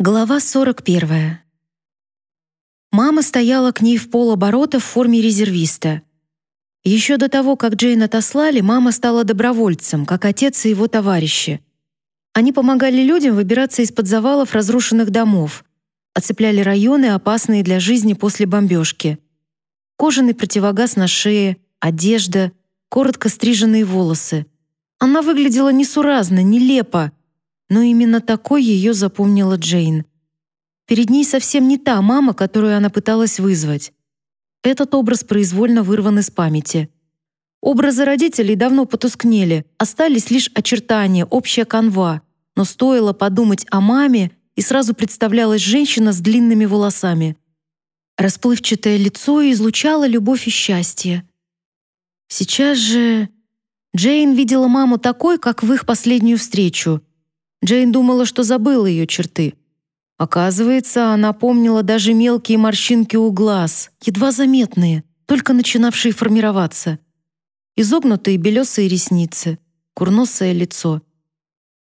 Глава 41. Мама стояла к ней в полоборота в форме резервиста. Еще до того, как Джейн отослали, мама стала добровольцем, как отец и его товарищи. Они помогали людям выбираться из-под завалов разрушенных домов, оцепляли районы, опасные для жизни после бомбежки. Кожаный противогаз на шее, одежда, коротко стриженные волосы. Она выглядела несуразно, нелепо, но именно такой ее запомнила Джейн. Перед ней совсем не та мама, которую она пыталась вызвать. Этот образ произвольно вырван из памяти. Образы родителей давно потускнели, остались лишь очертания, общая канва, но стоило подумать о маме, и сразу представлялась женщина с длинными волосами. Расплывчатое лицо излучало любовь и счастье. Сейчас же Джейн видела маму такой, как в их последнюю встречу, Джейн думала, что забыла ее черты. Оказывается, она помнила даже мелкие морщинки у глаз, едва заметные, только начинавшие формироваться. Изогнутые белесые ресницы, курносое лицо.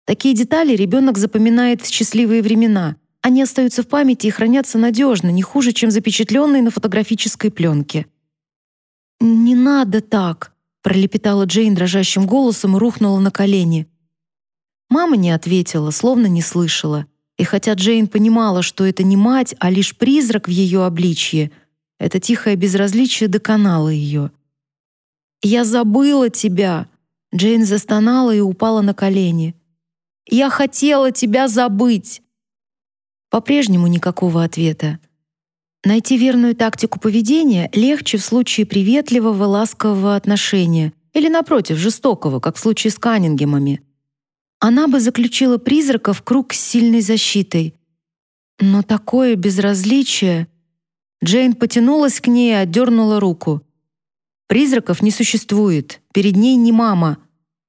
Такие детали ребенок запоминает в счастливые времена. Они остаются в памяти и хранятся надежно, не хуже, чем запечатленные на фотографической пленке. «Не надо так», — пролепетала Джейн дрожащим голосом и рухнула на колени. Мама не ответила, словно не слышала. И хотя Джейн понимала, что это не мать, а лишь призрак в ее обличье, это тихое безразличие доконало ее. «Я забыла тебя!» Джейн застонала и упала на колени. «Я хотела тебя забыть!» По-прежнему никакого ответа. Найти верную тактику поведения легче в случае приветливого, ласкового отношения или, напротив, жестокого, как в случае с Каннингемами она бы заключила призрака в круг с сильной защитой. Но такое безразличие... Джейн потянулась к ней и отдернула руку. Призраков не существует, перед ней не мама.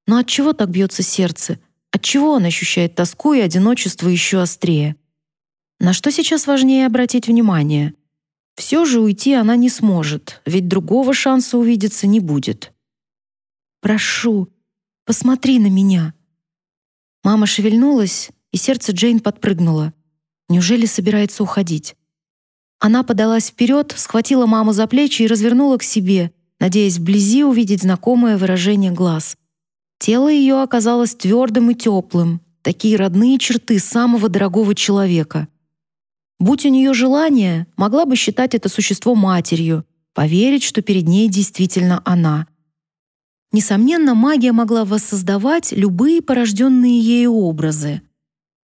Но от чего так бьется сердце? От чего он ощущает тоску и одиночество еще острее? На что сейчас важнее обратить внимание? Все же уйти она не сможет, ведь другого шанса увидеться не будет. «Прошу, посмотри на меня», Мама шевельнулась, и сердце Джейн подпрыгнуло. Неужели собирается уходить? Она подалась вперед, схватила маму за плечи и развернула к себе, надеясь вблизи увидеть знакомое выражение глаз. Тело ее оказалось твердым и теплым, такие родные черты самого дорогого человека. Будь у нее желание, могла бы считать это существо матерью, поверить, что перед ней действительно она — Несомненно, магия могла воссоздавать любые порожденные ею образы.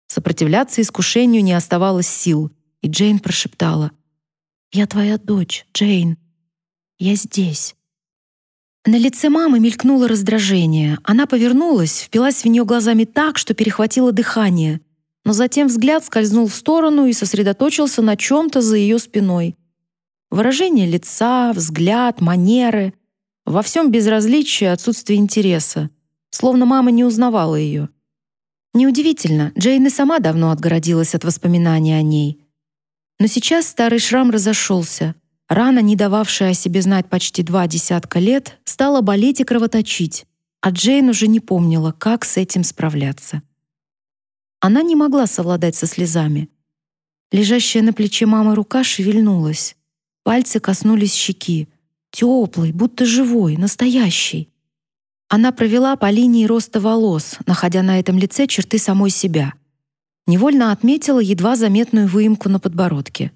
Сопротивляться искушению не оставалось сил, и Джейн прошептала: "Я твоя дочь, Джейн. Я здесь". На лице мамы мелькнуло раздражение. Она повернулась, впилась в нее глазами так, что перехватило дыхание, но затем взгляд скользнул в сторону и сосредоточился на чем то за ее спиной. Выражение лица, взгляд, манеры во всем безразличие, отсутствие интереса. Словно мама не узнавала ее. Неудивительно, Джейн и сама давно отгородилась от воспоминаний о ней. Но сейчас старый шрам разошелся. Рана, не дававшая о себе знать почти два десятка лет, стала болеть и кровоточить, а Джейн уже не помнила, как с этим справляться. Она не могла совладать со слезами. Лежащая на плече мамы рука шевельнулась. Пальцы коснулись щеки теплый, будто живой, настоящий. Она провела по линии роста волос, находя на этом лице черты самой себя. Невольно отметила едва заметную выемку на подбородке.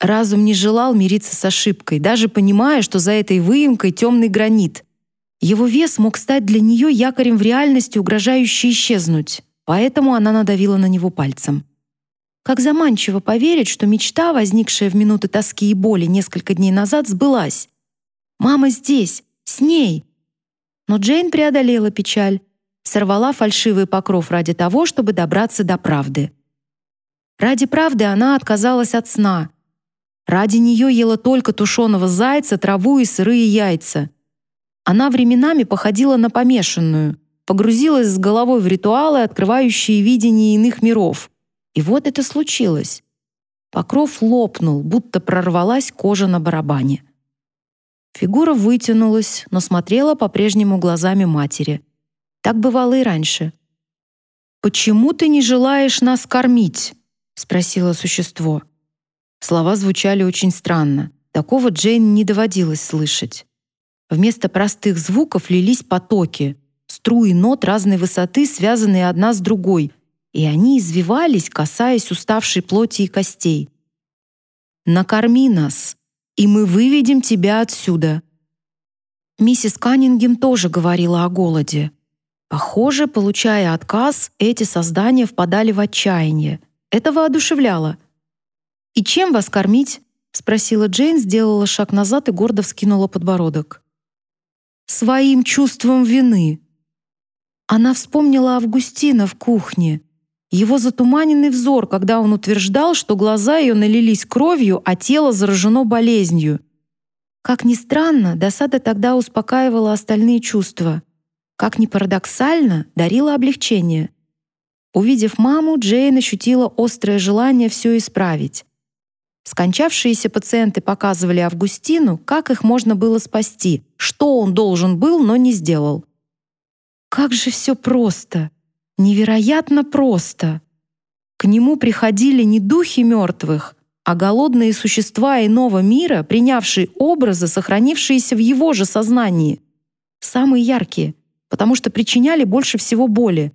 Разум не желал мириться с ошибкой, даже понимая, что за этой выемкой темный гранит. Его вес мог стать для нее якорем в реальности, угрожающей исчезнуть, поэтому она надавила на него пальцем. Как заманчиво поверить, что мечта, возникшая в минуты тоски и боли несколько дней назад, сбылась. Мама здесь, с ней. Но Джейн преодолела печаль, сорвала фальшивый покров ради того, чтобы добраться до правды. Ради правды она отказалась от сна. Ради нее ела только тушеного зайца, траву и сырые яйца. Она временами походила на помешанную, погрузилась с головой в ритуалы, открывающие видение иных миров — и вот это случилось. Покров лопнул, будто прорвалась кожа на барабане. Фигура вытянулась, но смотрела по-прежнему глазами матери. Так бывало и раньше. «Почему ты не желаешь нас кормить?» — спросило существо. Слова звучали очень странно. Такого Джейн не доводилось слышать. Вместо простых звуков лились потоки, струи нот разной высоты, связанные одна с другой, и они извивались, касаясь уставшей плоти и костей. «Накорми нас, и мы выведем тебя отсюда». Миссис Каннингем тоже говорила о голоде. Похоже, получая отказ, эти создания впадали в отчаяние. Это воодушевляло. «И чем вас кормить?» — спросила Джейн, сделала шаг назад и гордо вскинула подбородок. «Своим чувством вины». Она вспомнила Августина в кухне, его затуманенный взор, когда он утверждал, что глаза ее налились кровью, а тело заражено болезнью. Как ни странно, досада тогда успокаивала остальные чувства. Как ни парадоксально, дарила облегчение. Увидев маму, Джейн ощутила острое желание все исправить. Скончавшиеся пациенты показывали Августину, как их можно было спасти, что он должен был, но не сделал. Как же все просто! Невероятно просто. К нему приходили не духи мертвых, а голодные существа иного мира, принявшие образы, сохранившиеся в его же сознании. Самые яркие, потому что причиняли больше всего боли.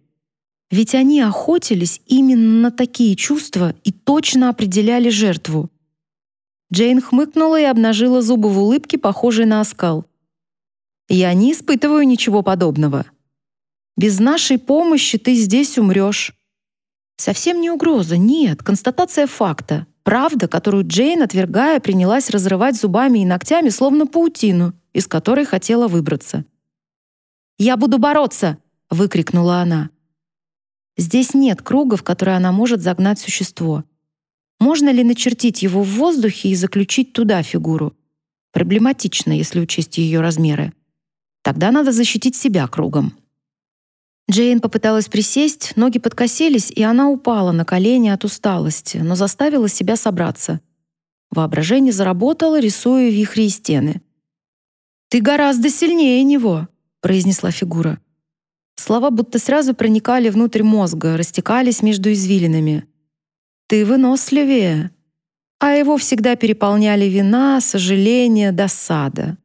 Ведь они охотились именно на такие чувства и точно определяли жертву. Джейн хмыкнула и обнажила зубы в улыбке, похожей на оскал. «Я не испытываю ничего подобного. Без нашей помощи ты здесь умрешь. Совсем не угроза, нет, констатация факта. Правда, которую Джейн, отвергая, принялась разрывать зубами и ногтями, словно паутину, из которой хотела выбраться. «Я буду бороться!» — выкрикнула она. Здесь нет круга, в который она может загнать существо. Можно ли начертить его в воздухе и заключить туда фигуру? Проблематично, если учесть ее размеры. Тогда надо защитить себя кругом. Джейн попыталась присесть, ноги подкосились, и она упала на колени от усталости, но заставила себя собраться. Воображение заработало, рисуя вихри и стены. «Ты гораздо сильнее него», — произнесла фигура. Слова будто сразу проникали внутрь мозга, растекались между извилинами. «Ты выносливее», а его всегда переполняли вина, сожаление, досада.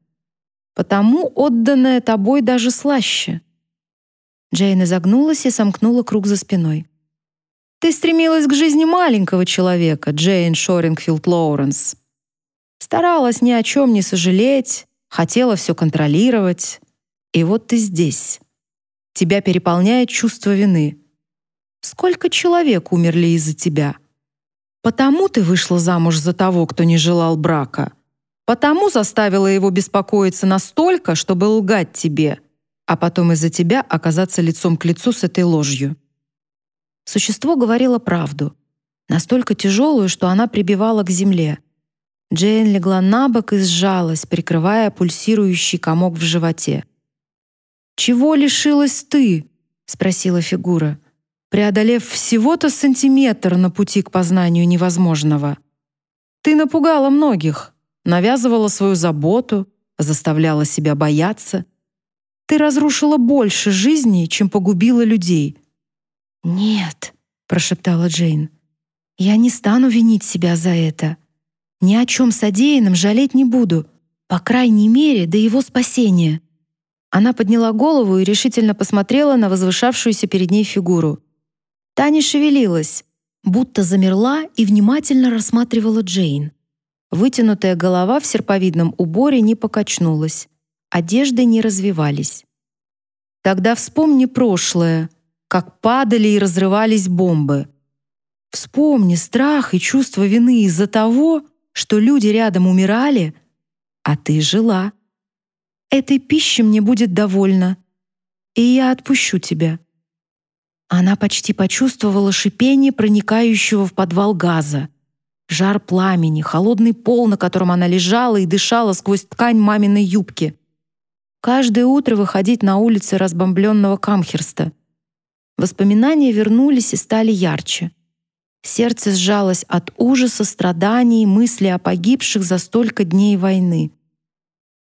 Потому отданное тобой даже слаще — Джейн изогнулась и сомкнула круг за спиной. «Ты стремилась к жизни маленького человека, Джейн Шорингфилд Лоуренс. Старалась ни о чем не сожалеть, хотела все контролировать. И вот ты здесь. Тебя переполняет чувство вины. Сколько человек умерли из-за тебя? Потому ты вышла замуж за того, кто не желал брака. Потому заставила его беспокоиться настолько, чтобы лгать тебе — а потом из-за тебя оказаться лицом к лицу с этой ложью. Существо говорило правду, настолько тяжелую, что она прибивала к земле. Джейн легла на бок и сжалась, прикрывая пульсирующий комок в животе. «Чего лишилась ты?» — спросила фигура, преодолев всего-то сантиметр на пути к познанию невозможного. «Ты напугала многих, навязывала свою заботу, заставляла себя бояться — ты разрушила больше жизней, чем погубила людей». «Нет», — прошептала Джейн, — «я не стану винить себя за это. Ни о чем содеянном жалеть не буду, по крайней мере, до его спасения». Она подняла голову и решительно посмотрела на возвышавшуюся перед ней фигуру. Та не шевелилась, будто замерла и внимательно рассматривала Джейн. Вытянутая голова в серповидном уборе не покачнулась одежды не развивались. Тогда вспомни прошлое, как падали и разрывались бомбы. Вспомни страх и чувство вины из-за того, что люди рядом умирали, а ты жила. Этой пищи мне будет довольно, и я отпущу тебя. Она почти почувствовала шипение проникающего в подвал газа, жар пламени, холодный пол, на котором она лежала и дышала сквозь ткань маминой юбки каждое утро выходить на улицы разбомбленного Камхерста. Воспоминания вернулись и стали ярче. Сердце сжалось от ужаса, страданий, мысли о погибших за столько дней войны.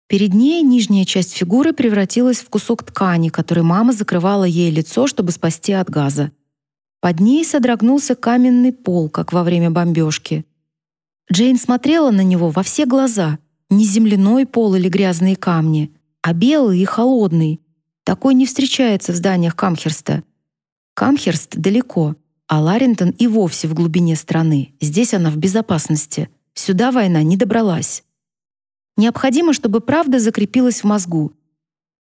Перед ней нижняя часть фигуры превратилась в кусок ткани, который мама закрывала ей лицо, чтобы спасти от газа. Под ней содрогнулся каменный пол, как во время бомбежки. Джейн смотрела на него во все глаза. Не земляной пол или грязные камни, а белый и холодный. Такой не встречается в зданиях Камхерста. Камхерст далеко, а Ларентон и вовсе в глубине страны. Здесь она в безопасности. Сюда война не добралась. Необходимо, чтобы правда закрепилась в мозгу.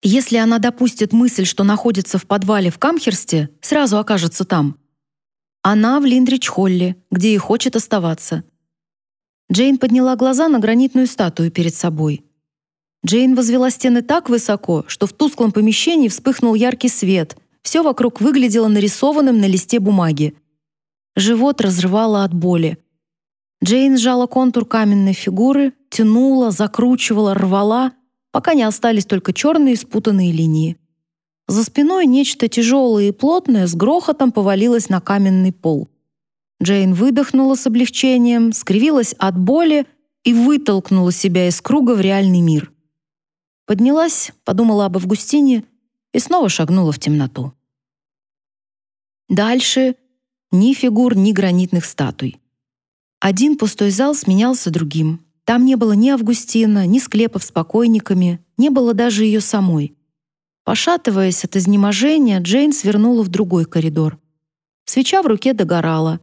Если она допустит мысль, что находится в подвале в Камхерсте, сразу окажется там. Она в Линдрич-Холле, где и хочет оставаться. Джейн подняла глаза на гранитную статую перед собой. Джейн возвела стены так высоко, что в тусклом помещении вспыхнул яркий свет. Все вокруг выглядело нарисованным на листе бумаги. Живот разрывало от боли. Джейн сжала контур каменной фигуры, тянула, закручивала, рвала, пока не остались только черные спутанные линии. За спиной нечто тяжелое и плотное с грохотом повалилось на каменный пол. Джейн выдохнула с облегчением, скривилась от боли и вытолкнула себя из круга в реальный мир. Поднялась, подумала об Августине и снова шагнула в темноту. Дальше ни фигур, ни гранитных статуй. Один пустой зал сменялся другим. Там не было ни Августина, ни склепов с покойниками, не было даже ее самой. Пошатываясь от изнеможения, Джейн свернула в другой коридор. Свеча в руке догорала.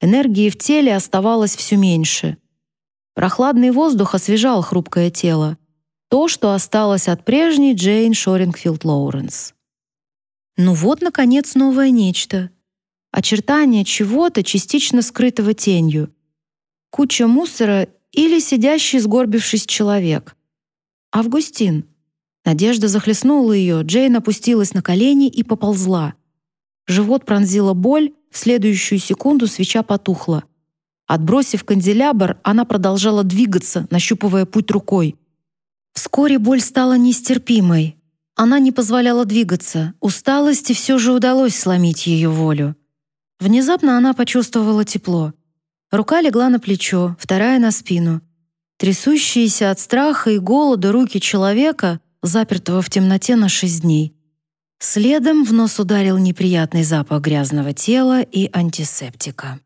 Энергии в теле оставалось все меньше. Прохладный воздух освежал хрупкое тело. То, что осталось от прежней Джейн Шорингфилд Лоуренс. Ну вот, наконец, новое нечто. Очертание чего-то, частично скрытого тенью куча мусора или сидящий, сгорбившись человек. Августин. Надежда захлестнула ее, Джейн опустилась на колени и поползла. Живот пронзила боль, в следующую секунду свеча потухла. Отбросив канделябр, она продолжала двигаться, нащупывая путь рукой. Вскоре боль стала нестерпимой. Она не позволяла двигаться. Усталости все же удалось сломить ее волю. Внезапно она почувствовала тепло. Рука легла на плечо, вторая на спину. Трясущиеся от страха и голода руки человека, запертого в темноте на шесть дней. Следом в нос ударил неприятный запах грязного тела и антисептика.